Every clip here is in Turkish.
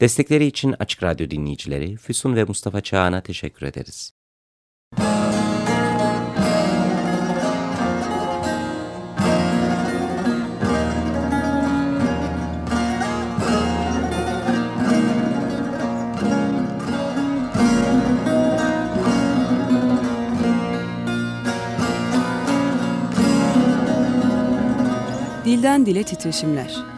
Destekleri için Açık Radyo dinleyicileri Füsun ve Mustafa Çağan'a teşekkür ederiz. Dilden Dile Titreşimler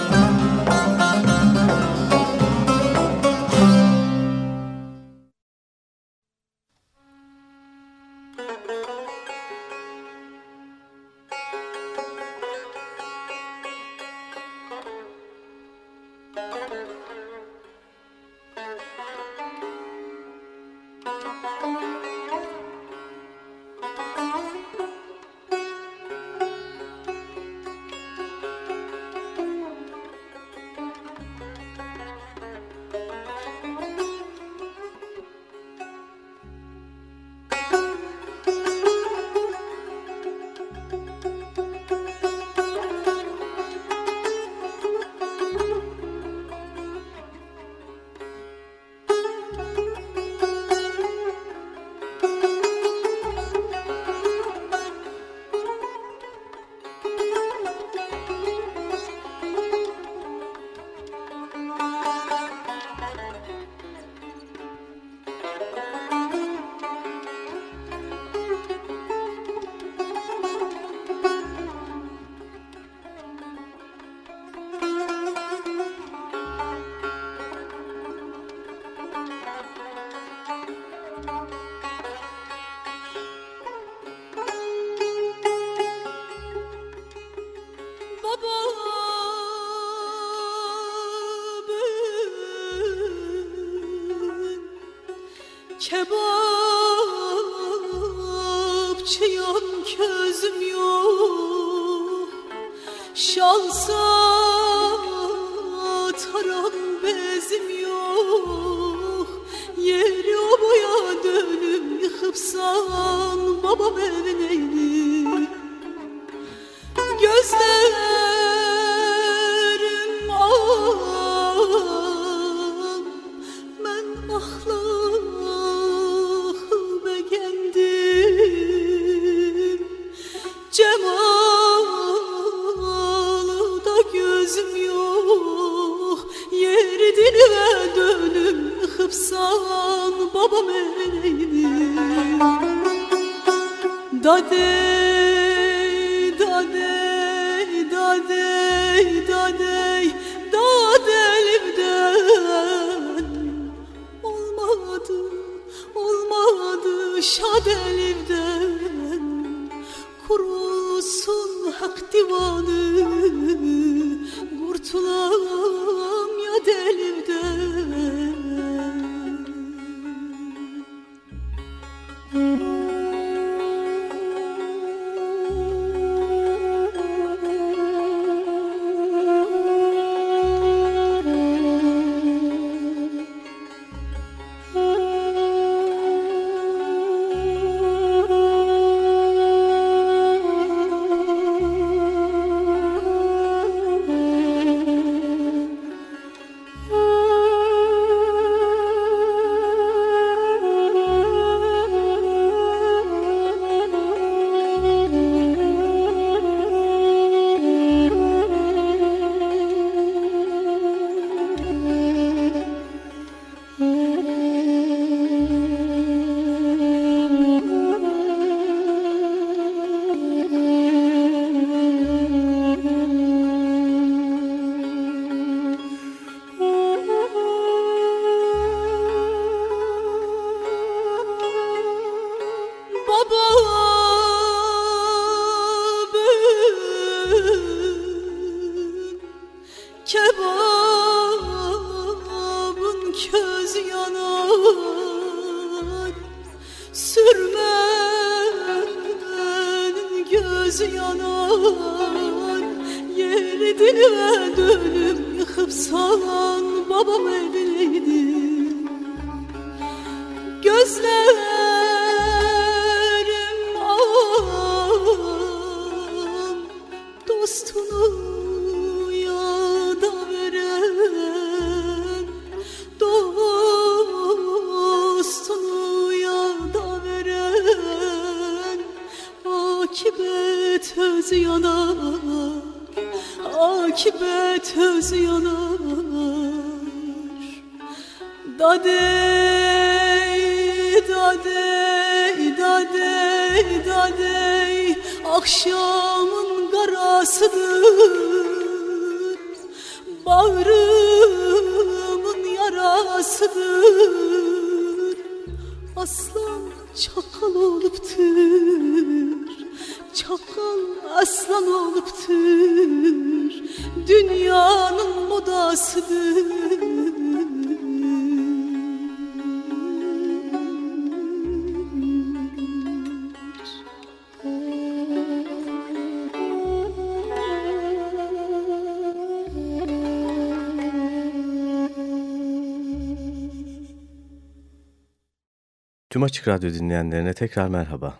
Tüm Açık Radyo dinleyenlerine tekrar merhaba.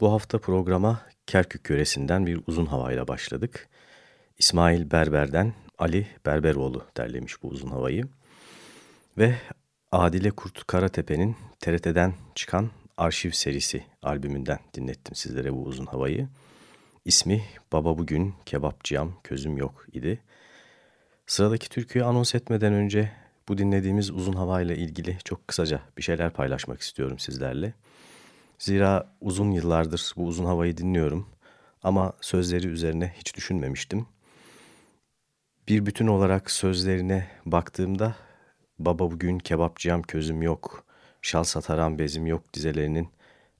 Bu hafta programa Kerkük yöresinden bir uzun havayla başladık. İsmail Berber'den Ali Berberoğlu derlemiş bu uzun havayı. Ve Adile Kurt Karatepe'nin TRT'den çıkan Arşiv serisi albümünden dinlettim sizlere bu uzun havayı. İsmi Baba Bugün Kebapçıyam Közüm Yok idi. Sıradaki türküyü anons etmeden önce bu dinlediğimiz uzun havayla ilgili çok kısaca bir şeyler paylaşmak istiyorum sizlerle. Zira uzun yıllardır bu uzun havayı dinliyorum ama sözleri üzerine hiç düşünmemiştim. Bir bütün olarak sözlerine baktığımda baba bugün kebapçıyam közüm yok, şal sataran bezim yok dizelerinin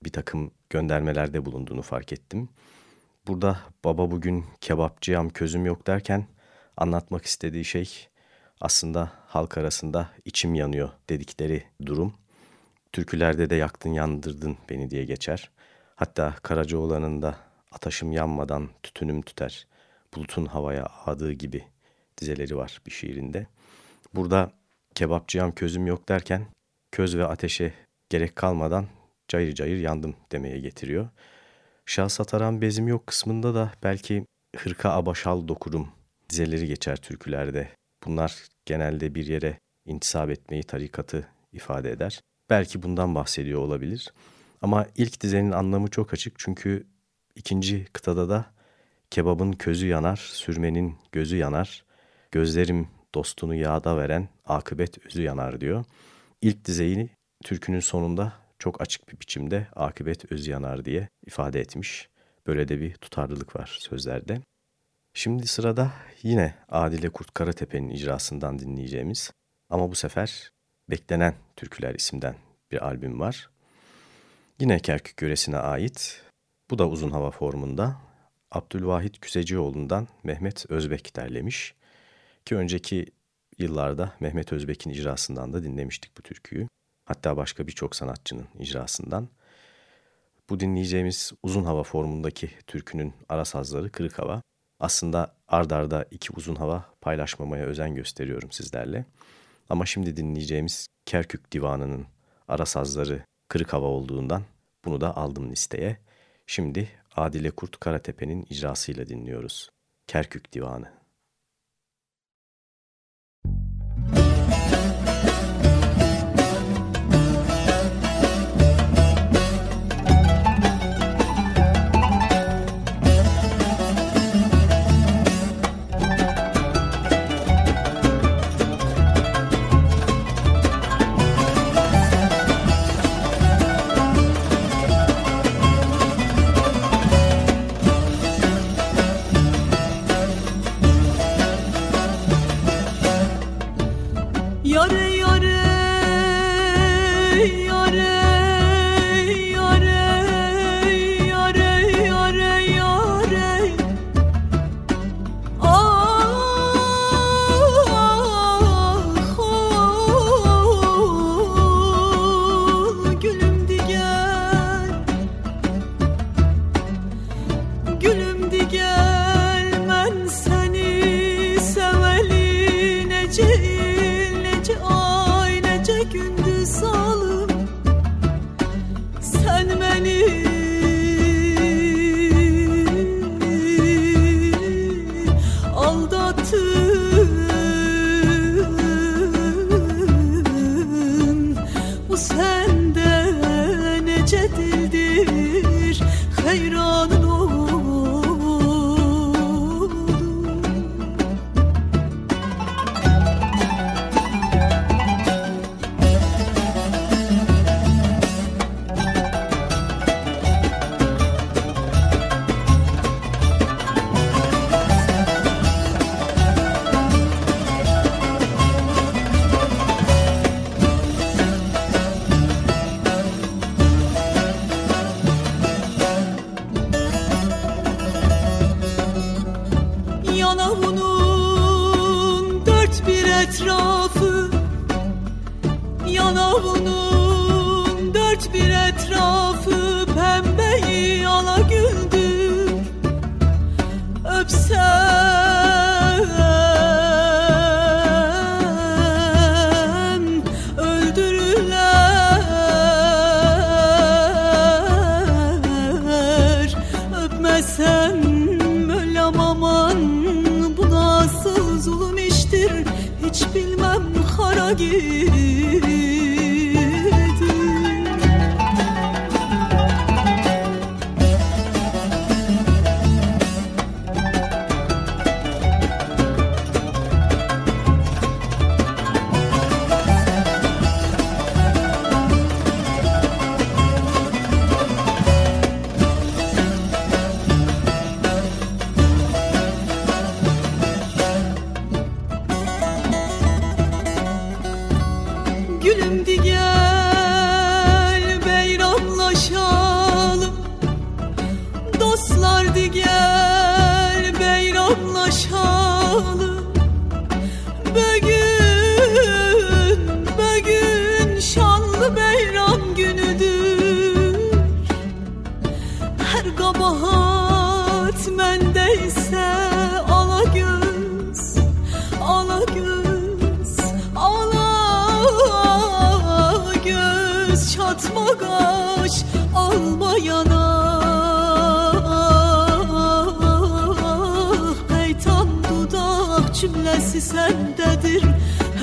bir takım göndermelerde bulunduğunu fark ettim. Burada baba bugün kebapçıyam közüm yok derken anlatmak istediği şey aslında halk arasında içim yanıyor dedikleri durum. Türkülerde de yaktın yandırdın beni diye geçer. Hatta Karacaoğlan'ın da ataşım yanmadan tütünüm tüter, bulutun havaya ağdığı gibi dizeleri var bir şiirinde. Burada kebapçıyam közüm yok derken köz ve ateşe gerek kalmadan cayır cayır yandım demeye getiriyor. Şah sataran bezim yok kısmında da belki hırka abaşal dokurum dizeleri geçer türkülerde. Bunlar genelde bir yere intisap etmeyi, tarikatı ifade eder. Belki bundan bahsediyor olabilir. Ama ilk dizenin anlamı çok açık çünkü ikinci kıtada da kebabın közü yanar, sürmenin gözü yanar, gözlerim dostunu yağda veren akıbet özü yanar diyor. İlk dizeyi türkünün sonunda çok açık bir biçimde akıbet özü yanar diye ifade etmiş. Böyle de bir tutarlılık var sözlerde. Şimdi sırada yine Adile Kurt Karatepe'nin icrasından dinleyeceğimiz ama bu sefer Beklenen Türküler isimden bir albüm var. Yine Kerkük yöresine ait. Bu da uzun hava formunda. Abdülvahit Küsecioğlu'ndan Mehmet Özbek derlemiş. Ki önceki yıllarda Mehmet Özbek'in icrasından da dinlemiştik bu türküyü. Hatta başka birçok sanatçının icrasından. Bu dinleyeceğimiz uzun hava formundaki türkünün ara sazları Kırık Hava. Aslında ardarda arda iki uzun hava paylaşmamaya özen gösteriyorum sizlerle. Ama şimdi dinleyeceğimiz Kerkük Divanı'nın ara sazları kırık hava olduğundan bunu da aldım listeye. Şimdi Adile Kurt Karatepe'nin icrasıyla dinliyoruz. Kerkük Divanı. slow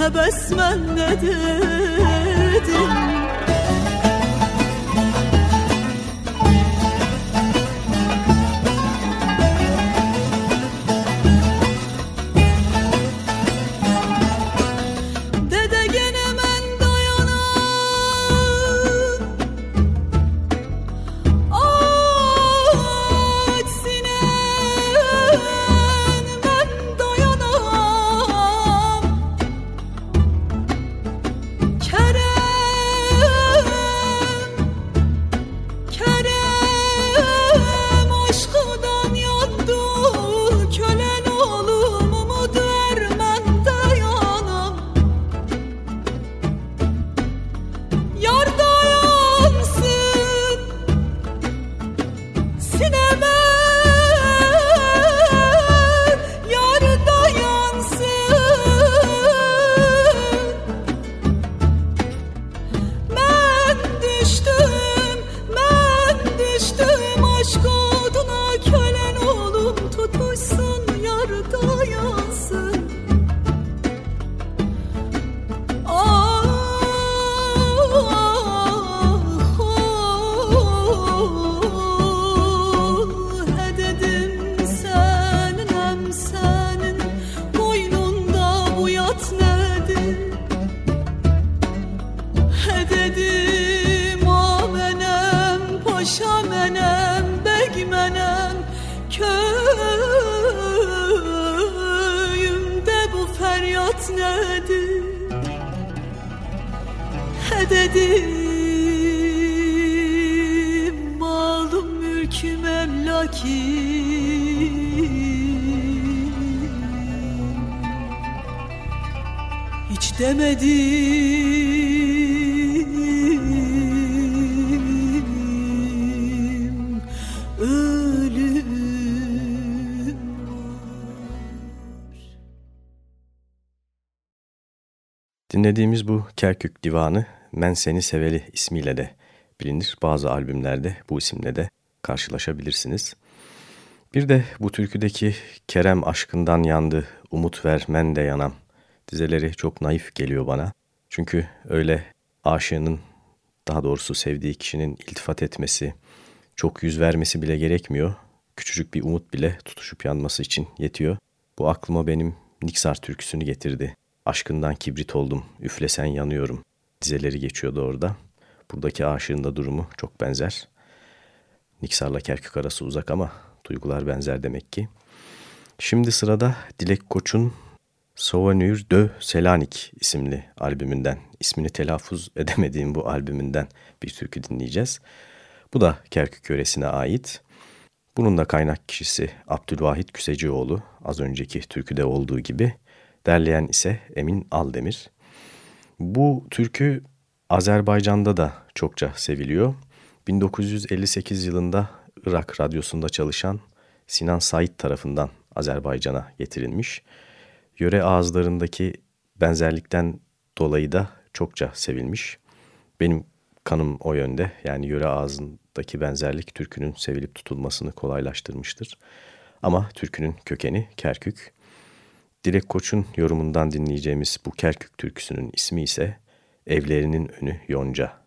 Hebes men Divanı Men Seni Seveli ismiyle de bilinir. Bazı albümlerde bu isimle de karşılaşabilirsiniz. Bir de bu türküdeki Kerem aşkından yandı, umut ver men de yanam dizeleri çok naif geliyor bana. Çünkü öyle aşığının daha doğrusu sevdiği kişinin iltifat etmesi, çok yüz vermesi bile gerekmiyor. Küçücük bir umut bile tutuşup yanması için yetiyor. Bu aklıma benim Niksar türküsünü getirdi. Aşkından kibrit oldum, üflesen yanıyorum dizeleri geçiyordu orada. Buradaki aşığın da durumu çok benzer. Niksar'la Kerkük arası uzak ama duygular benzer demek ki. Şimdi sırada Dilek Koç'un Souvenir de Selanik isimli albümünden, ismini telaffuz edemediğim bu albümünden bir türkü dinleyeceğiz. Bu da Kerkük yöresine ait. Bunun da kaynak kişisi Abdülvahit Küsecioğlu, az önceki türküde olduğu gibi. Derleyen ise Emin Aldemir. Bu türkü Azerbaycan'da da çokça seviliyor. 1958 yılında Irak Radyosu'nda çalışan Sinan Said tarafından Azerbaycan'a getirilmiş. Yöre ağızlarındaki benzerlikten dolayı da çokça sevilmiş. Benim kanım o yönde. Yani yöre ağzındaki benzerlik türkünün sevilip tutulmasını kolaylaştırmıştır. Ama türkünün kökeni Kerkük. Dilek Koç'un yorumundan dinleyeceğimiz bu Kerkük türküsünün ismi ise Evlerinin Önü Yonca.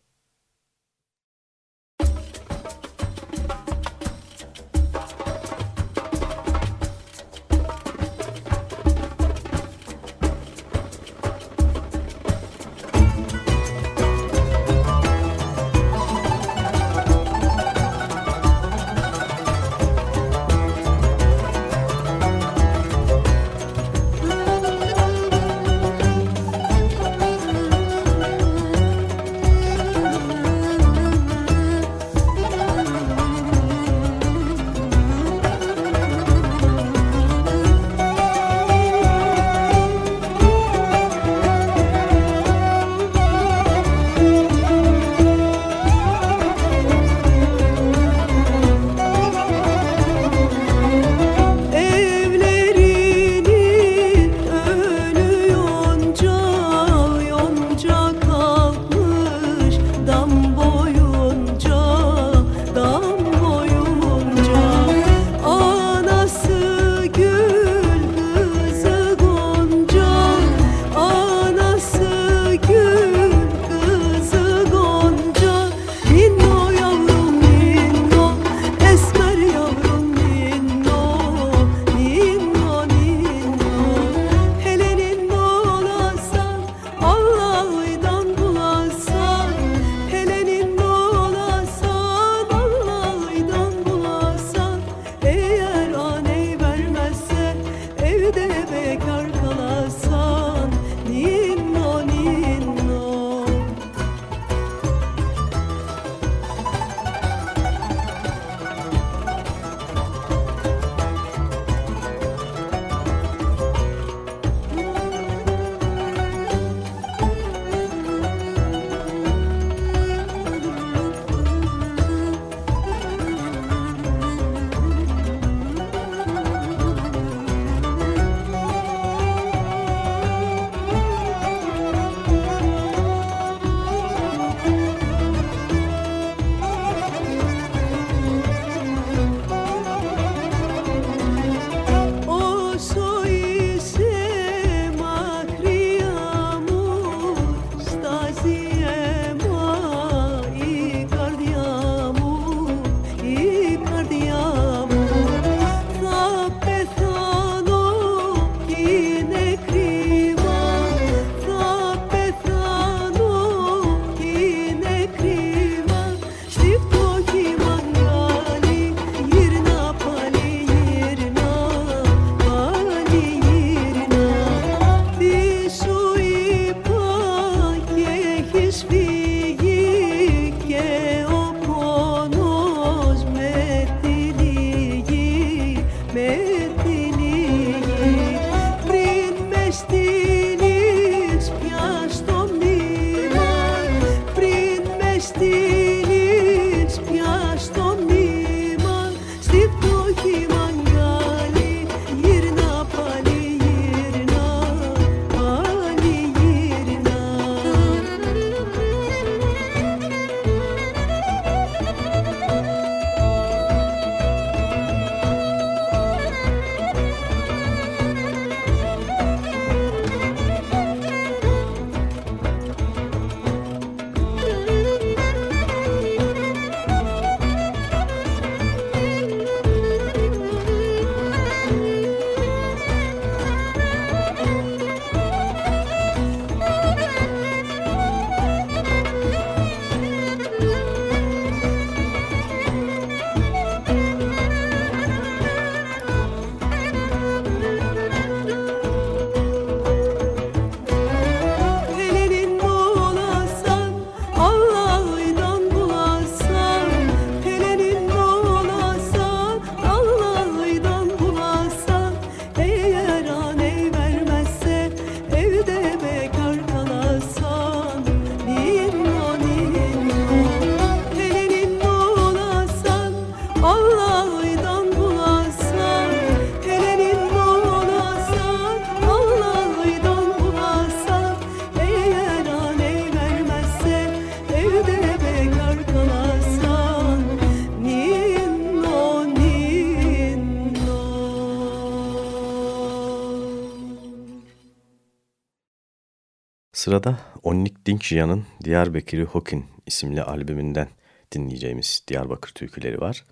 Sırada Onnik Dinkjian'ın Diyarbakır'ı Hokin isimli albümünden dinleyeceğimiz Diyarbakır türküleri var.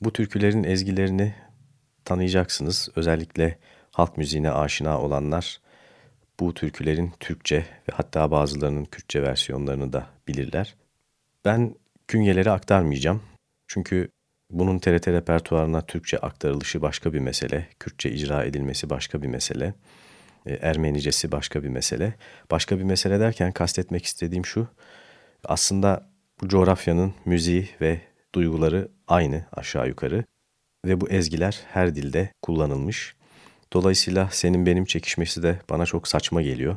Bu türkülerin ezgilerini tanıyacaksınız. Özellikle halk müziğine aşina olanlar bu türkülerin Türkçe ve hatta bazılarının Kürtçe versiyonlarını da bilirler. Ben künyeleri aktarmayacağım. Çünkü bunun TRT repertuarına Türkçe aktarılışı başka bir mesele, Kürtçe icra edilmesi başka bir mesele, e, Ermenicesi başka bir mesele. Başka bir mesele derken kastetmek istediğim şu, aslında bu coğrafyanın müziği ve duyguları aynı aşağı yukarı ve bu ezgiler her dilde kullanılmış. Dolayısıyla senin benim çekişmesi de bana çok saçma geliyor.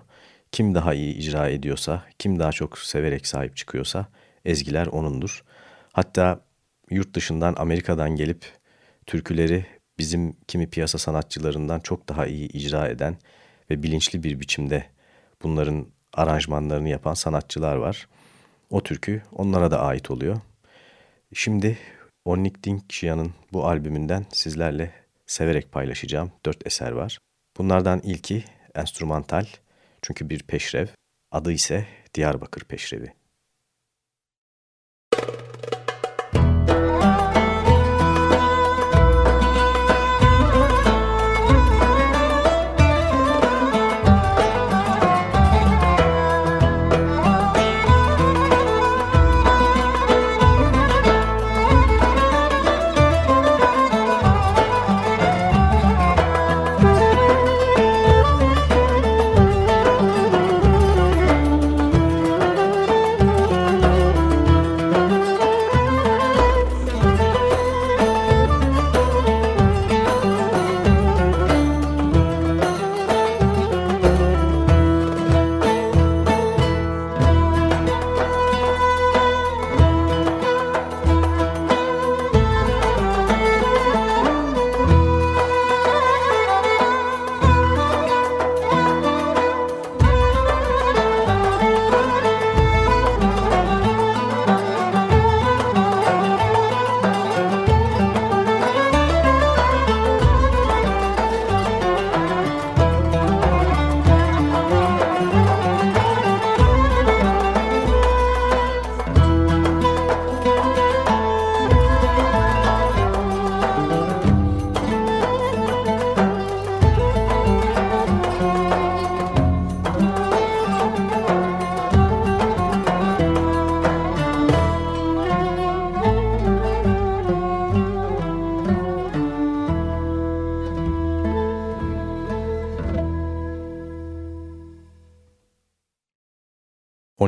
Kim daha iyi icra ediyorsa, kim daha çok severek sahip çıkıyorsa ezgiler onundur. Hatta yurt dışından Amerika'dan gelip türküleri bizim kimi piyasa sanatçılarından çok daha iyi icra eden ve bilinçli bir biçimde bunların aranjmanlarını yapan sanatçılar var. O türkü onlara da ait oluyor. Şimdi Onnik Dinkşiyan'ın bu albümünden sizlerle severek paylaşacağım dört eser var. Bunlardan ilki enstrümantal çünkü bir peşrev, adı ise Diyarbakır Peşrevi.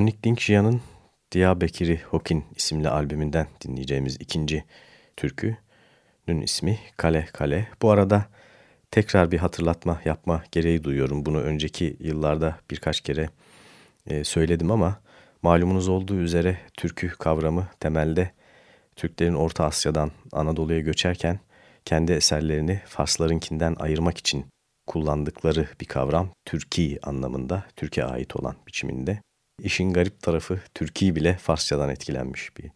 Onnik Dinkjian'ın Diyarbakır'ı Hokin isimli albümünden dinleyeceğimiz ikinci türkünün ismi Kale Kale. Bu arada tekrar bir hatırlatma yapma gereği duyuyorum. Bunu önceki yıllarda birkaç kere e, söyledim ama malumunuz olduğu üzere türkü kavramı temelde Türklerin Orta Asya'dan Anadolu'ya göçerken kendi eserlerini Farslarınkinden ayırmak için kullandıkları bir kavram. Türki anlamında, Türkiye ait olan biçiminde. İşin garip tarafı Türkiye bile Farsçadan etkilenmiş bir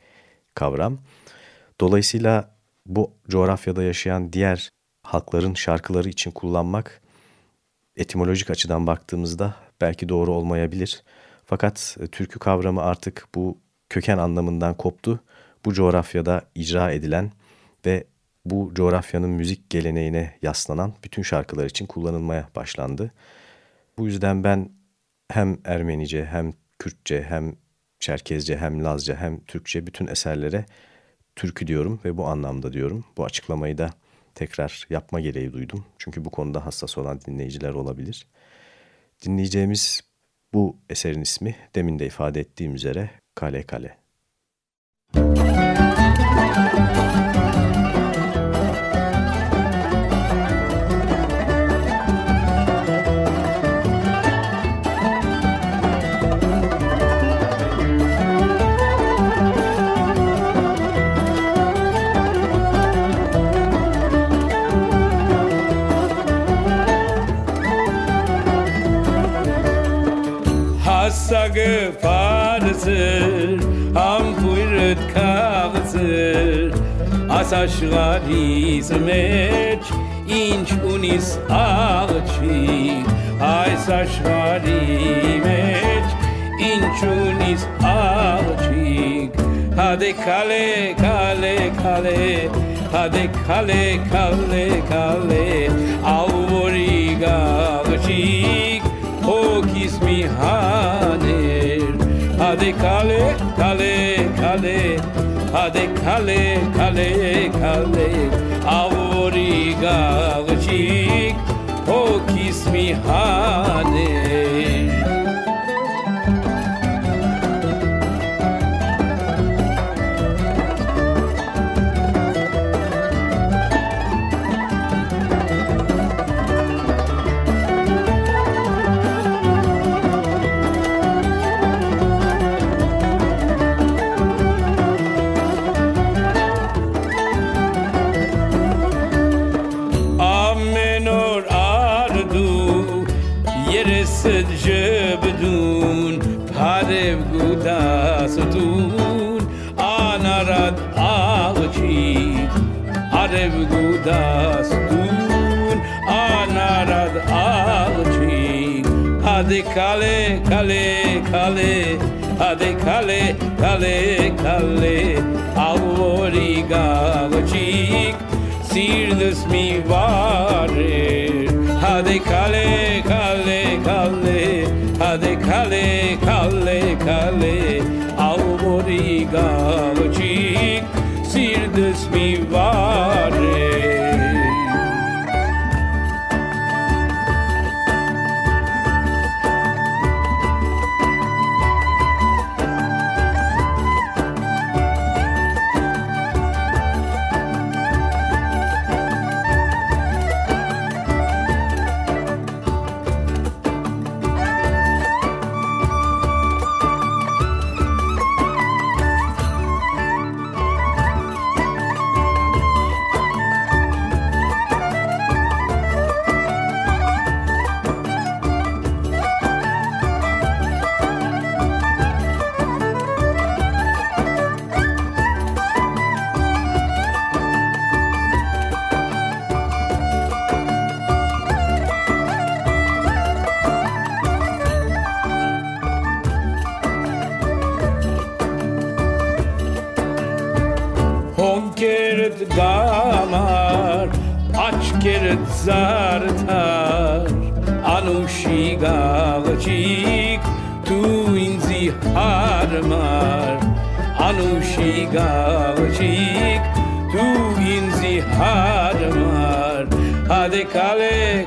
kavram. Dolayısıyla bu coğrafyada yaşayan diğer halkların şarkıları için kullanmak etimolojik açıdan baktığımızda belki doğru olmayabilir. Fakat e, türkü kavramı artık bu köken anlamından koptu. Bu coğrafyada icra edilen ve bu coğrafyanın müzik geleneğine yaslanan bütün şarkılar için kullanılmaya başlandı. Bu yüzden ben hem Ermenice hem Kürtçe hem Çerkezce hem Lazca hem Türkçe bütün eserlere türkü diyorum ve bu anlamda diyorum. Bu açıklamayı da tekrar yapma gereği duydum. Çünkü bu konuda hassas olan dinleyiciler olabilir. Dinleyeceğimiz bu eserin ismi demin de ifade ettiğim üzere Kale Kale. Müzik Kagzer As Ashgari Zmech ինչ ունիս աղջիկ այս աշխարհի մեջ ինչ ունիս աղջիկ հադե քալե քալե քալե հադե քալե քալե քալե ավորի գաղջիկ հոգիս մի հաներ հադե քալե քալե քալե hadi kale kale kale avori gagchik o kismi hadi kale kale kale. Hadi kale kale kale. Avori gagchik sirdes mi vare hadi kale kale kale. Hadi kale kale kale. Avori gagchik sirdes mi vare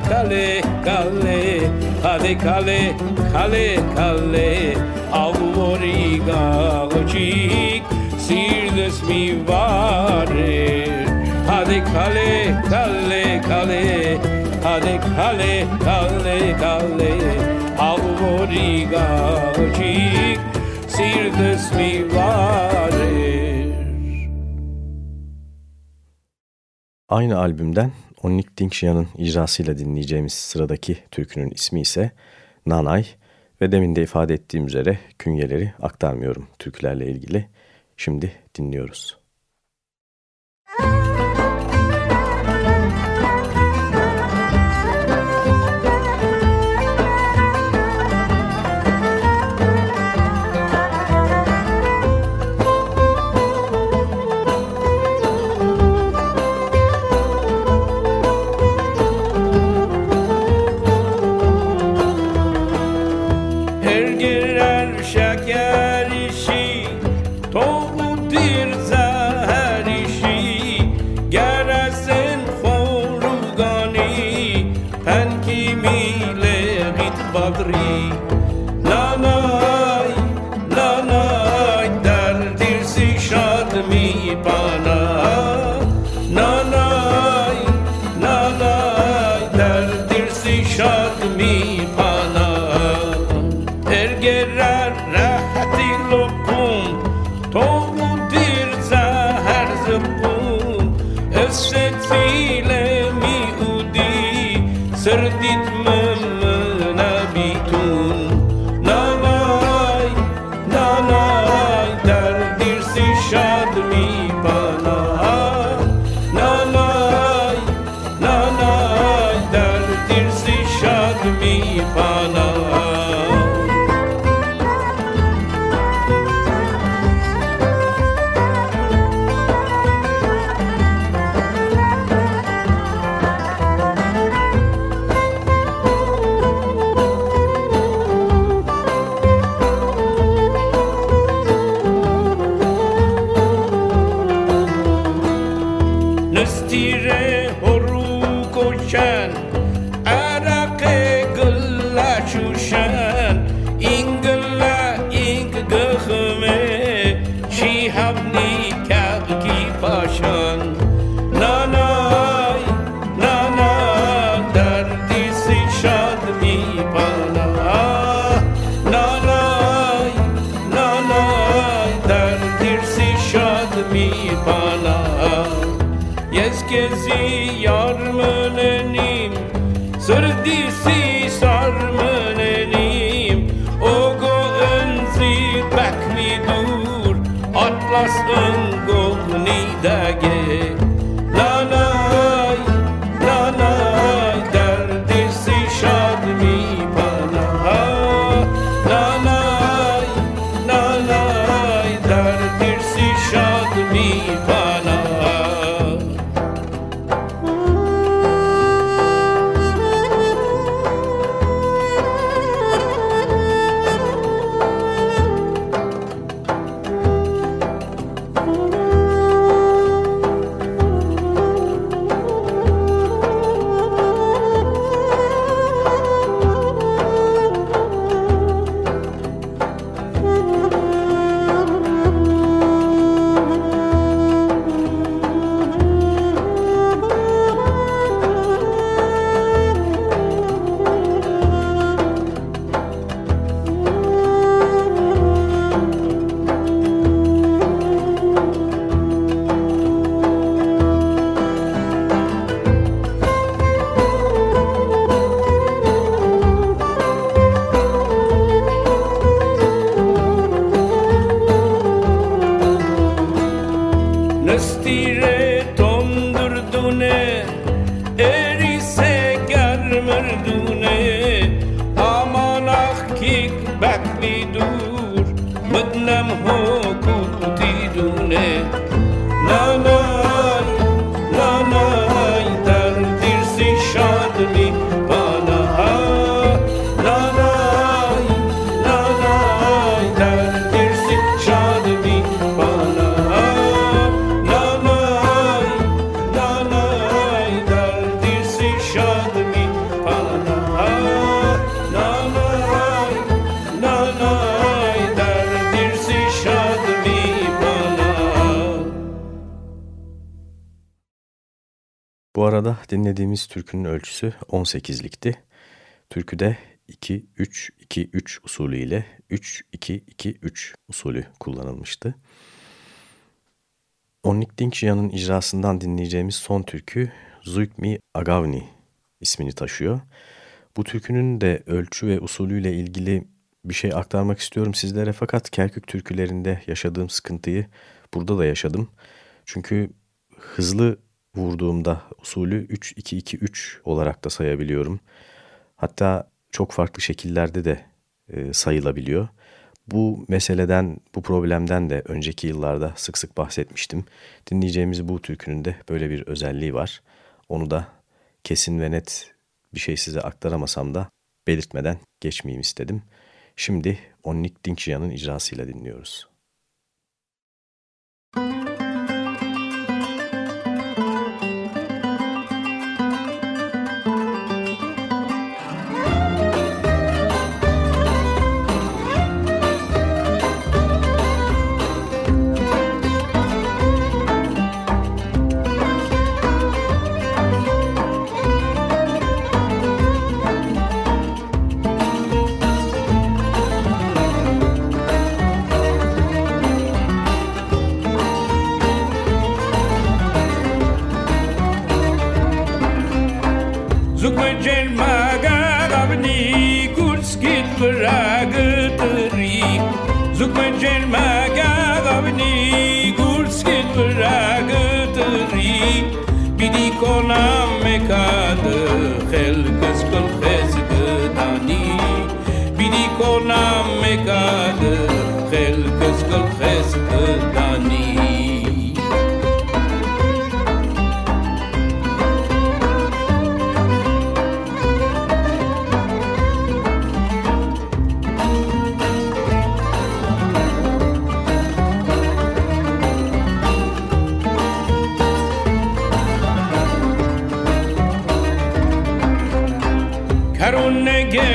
kale kale Hadi kale kale kale. Avori galchik Sirdes mi varer Hadi kale kale kale Hadi kale kale kale. Avoriga çik Sirdes mi varer Aynı albümden Onnik Dinkşiyan'ın icrasıyla dinleyeceğimiz sıradaki türkünün ismi ise Nanay ve demin de ifade ettiğim üzere künyeleri aktarmıyorum türkülerle ilgili. Şimdi dinliyoruz. Müzik سردت من Bu arada dinlediğimiz türkünün ölçüsü 18'likti. Türküde 2-3-2-3 usulü ile 3-2-2-3 usulü kullanılmıştı. Onnik Dinkşiyan'ın icrasından dinleyeceğimiz son türkü Zuyk Mi Agavni ismini taşıyor. Bu türkünün de ölçü ve usulüyle ilgili bir şey aktarmak istiyorum sizlere fakat Kerkük türkülerinde yaşadığım sıkıntıyı burada da yaşadım. Çünkü hızlı vurduğumda usulü 3-2-2-3 olarak da sayabiliyorum. Hatta çok farklı şekillerde de e, sayılabiliyor. Bu meseleden, bu problemden de önceki yıllarda sık sık bahsetmiştim. Dinleyeceğimiz bu türkünün de böyle bir özelliği var. Onu da kesin ve net bir şey size aktaramasam da belirtmeden geçmeyeyim istedim. Şimdi Onnik Dinkjian'ın icrasıyla dinliyoruz. Zukmecel călării Bidicona mecadă Helcăs călhezi gâdanii Bidicona mecadă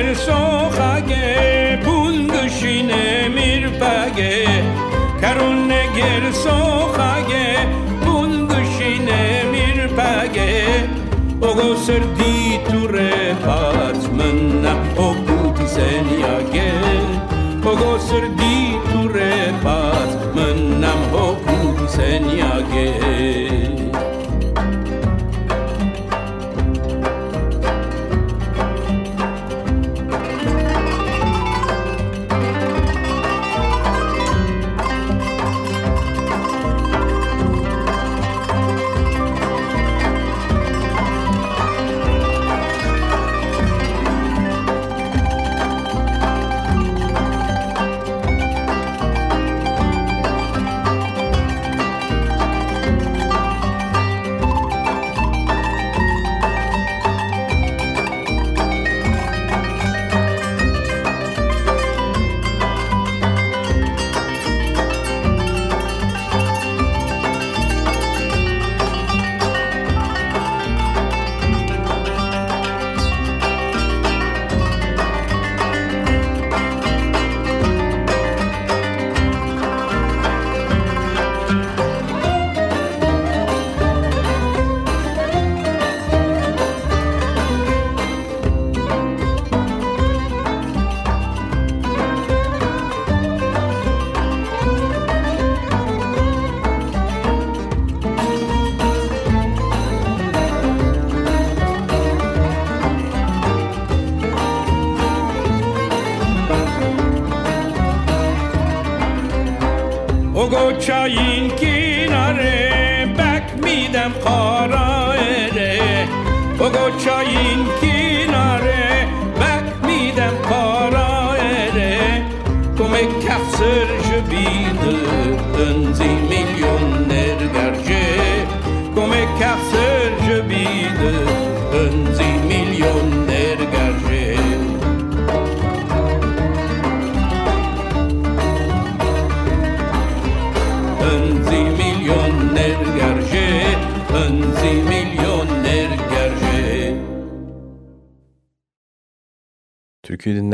bir sokağa Pul düşine mirpage Karunne gel sokağa Pul düşine mirpage Ogo serdi ture patmına O put zenyage Ogo serdi ture patmına O put zenyage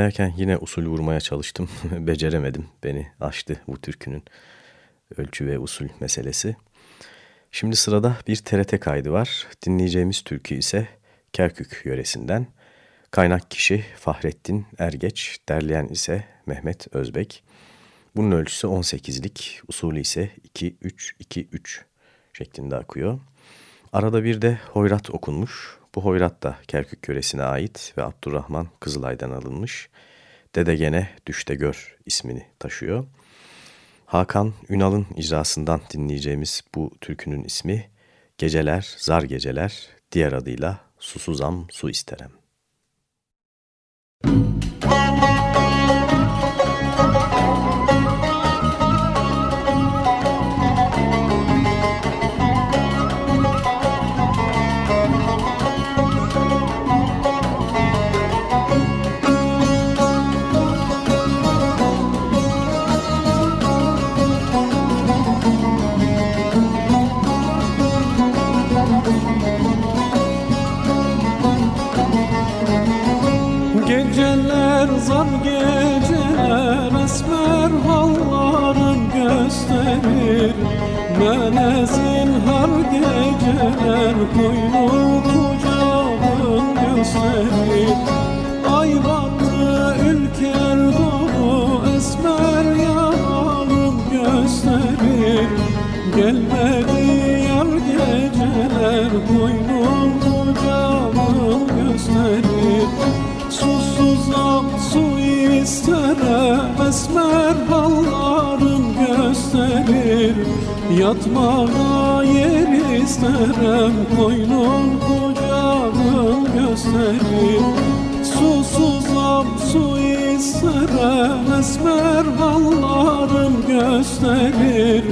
dinlerken yine usul vurmaya çalıştım. Beceremedim. Beni aştı bu türkünün ölçü ve usul meselesi. Şimdi sırada bir TRT kaydı var. Dinleyeceğimiz türkü ise Kerkük yöresinden. Kaynak kişi Fahrettin Ergeç, derleyen ise Mehmet Özbek. Bunun ölçüsü 18'lik, usulü ise 2-3-2-3 şeklinde akıyor. Arada bir de hoyrat okunmuş. Bu hoyrat da Kerkük yöresine ait ve Abdurrahman Kızılay'dan alınmış. Dede gene düşte gör ismini taşıyor. Hakan Ünal'ın icrasından dinleyeceğimiz bu türkünün ismi Geceler Zar Geceler, diğer adıyla Susuzam Su İsterem. Yatmağa yer isterim Koynum kucağım gösterim Susuzam su isterim Esmer hallarım gösterir.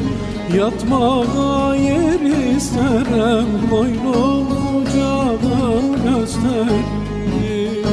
Yatmağa yer isterim Koynum kucağım gösterir. Müzik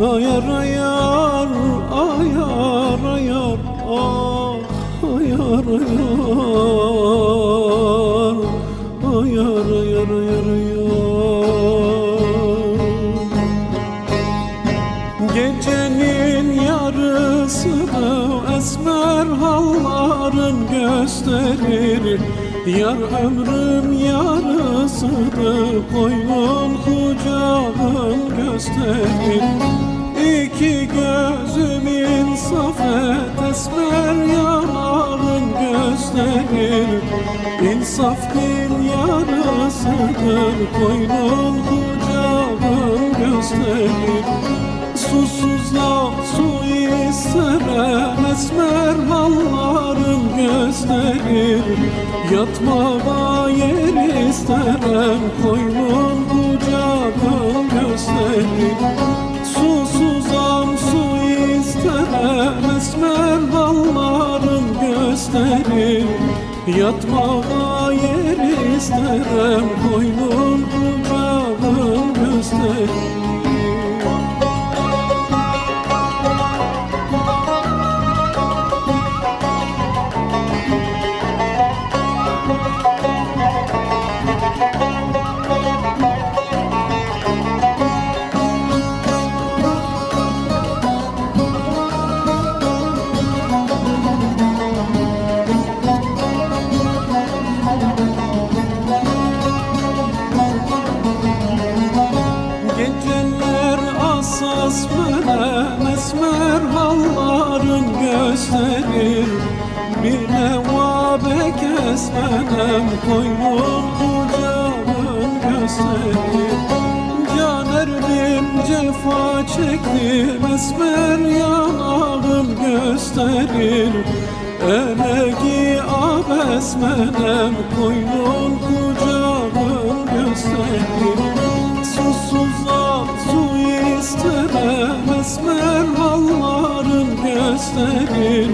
ayar, ayar, ayar, ayar, ah, ayar, ayar, ayar, ayar, ayar, ayar. Gecenin yarısını esmer halların gösterir Yar ömrüm yarısıdır koynun canım gösterir İki gözümün safet esmer yanarım gösterir. İnsaf dil yarasıdır koynum kucağım gösterir. Susuzla su isterem esmer hallarım gösterir. Yatmama yer isterem koynum kucağın gösterir Susuzam su isteyen esmer halların gösterir Yatmağa yer isteyen koynun kucağın gösterir asas veren esmer halların gösterir Bir nevabek esmenem koynun kucağın gösterir Canerdim cefa çektim esmer yanağım gösterir. Elegi abesmenem koynun kucağın gösterir. Susuzam istemem esmer halların gösterir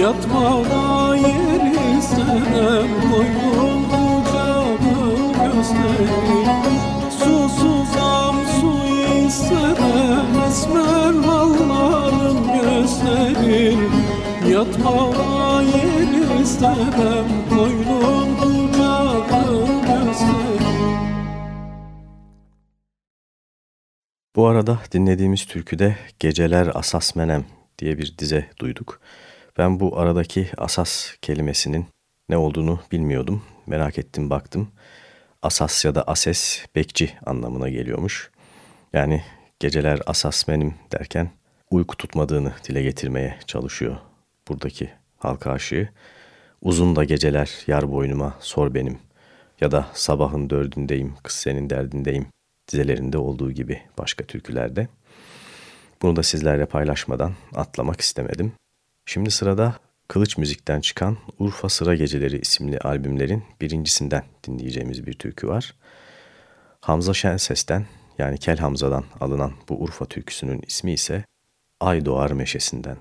Yatmağa yer istemem koynun kucağın gösterir Susuzam su istemem esmer halların gösterir Yatmağa yer istemem koynun Bu arada dinlediğimiz türküde Geceler Asas Menem diye bir dize duyduk. Ben bu aradaki asas kelimesinin ne olduğunu bilmiyordum. Merak ettim baktım. Asas ya da ases bekçi anlamına geliyormuş. Yani geceler asas menim derken uyku tutmadığını dile getirmeye çalışıyor buradaki halka aşığı. Uzun da geceler yar boynuma sor benim ya da sabahın dördündeyim kız senin derdindeyim dizelerinde olduğu gibi başka türkülerde. Bunu da sizlerle paylaşmadan atlamak istemedim. Şimdi sırada Kılıç Müzik'ten çıkan Urfa Sıra Geceleri isimli albümlerin birincisinden dinleyeceğimiz bir türkü var. Hamza Şenses'ten yani Kel Hamza'dan alınan bu Urfa türküsünün ismi ise Ay Doğar Meşesinden.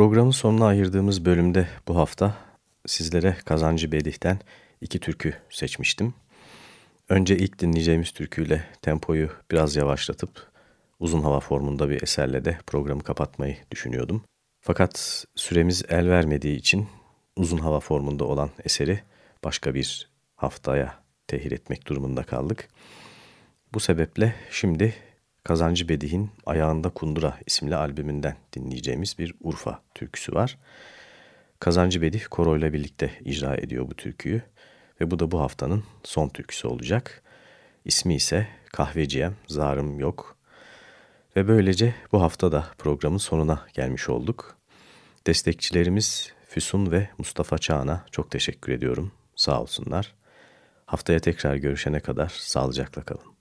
Programın sonuna ayırdığımız bölümde bu hafta sizlere Kazancı Bedih'ten iki türkü seçmiştim. Önce ilk dinleyeceğimiz türküyle tempoyu biraz yavaşlatıp uzun hava formunda bir eserle de programı kapatmayı düşünüyordum. Fakat süremiz el vermediği için uzun hava formunda olan eseri başka bir haftaya tehir etmek durumunda kaldık. Bu sebeple şimdi Kazancı Bedih'in Ayağında Kundura isimli albümünden dinleyeceğimiz bir Urfa türküsü var. Kazancı Bedih koroyla birlikte icra ediyor bu türküyü ve bu da bu haftanın son türküsü olacak. İsmi ise Kahveciyem, Zarım Yok. Ve böylece bu hafta da programın sonuna gelmiş olduk. Destekçilerimiz Füsun ve Mustafa Çağan'a çok teşekkür ediyorum. Sağ olsunlar. Haftaya tekrar görüşene kadar sağlıcakla kalın.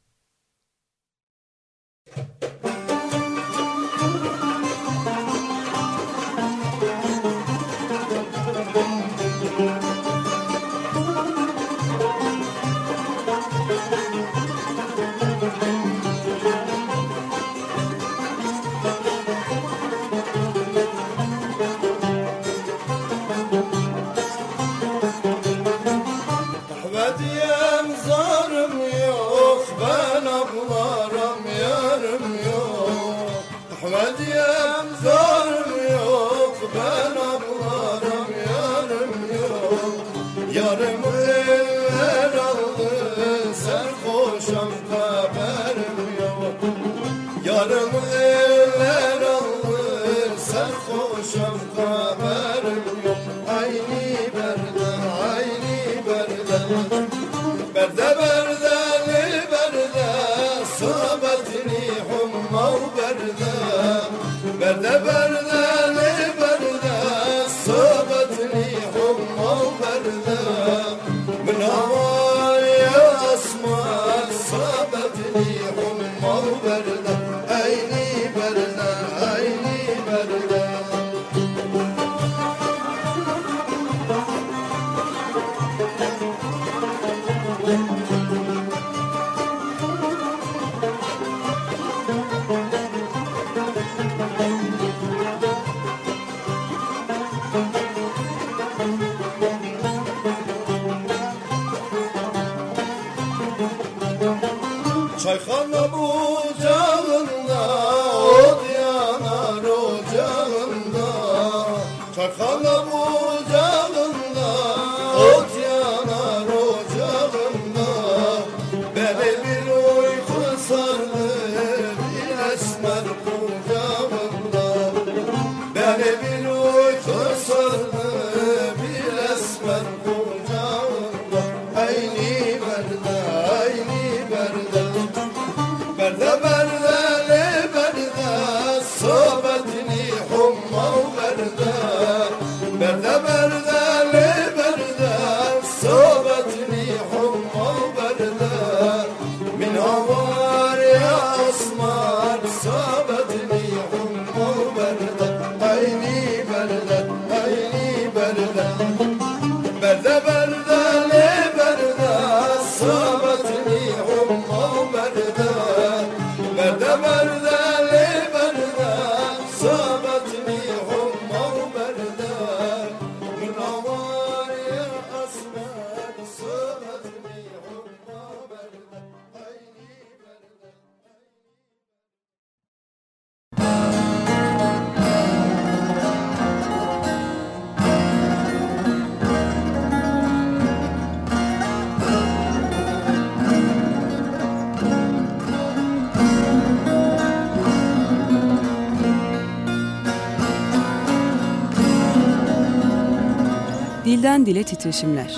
Titreşimler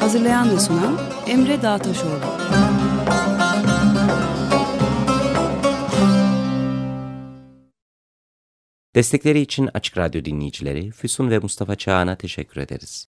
Hazırlayan ve sunan Emre Dağtaşoğlu. Destekleri için Açık Radyo dinleyicileri Füsun ve Mustafa Çağan'a teşekkür ederiz.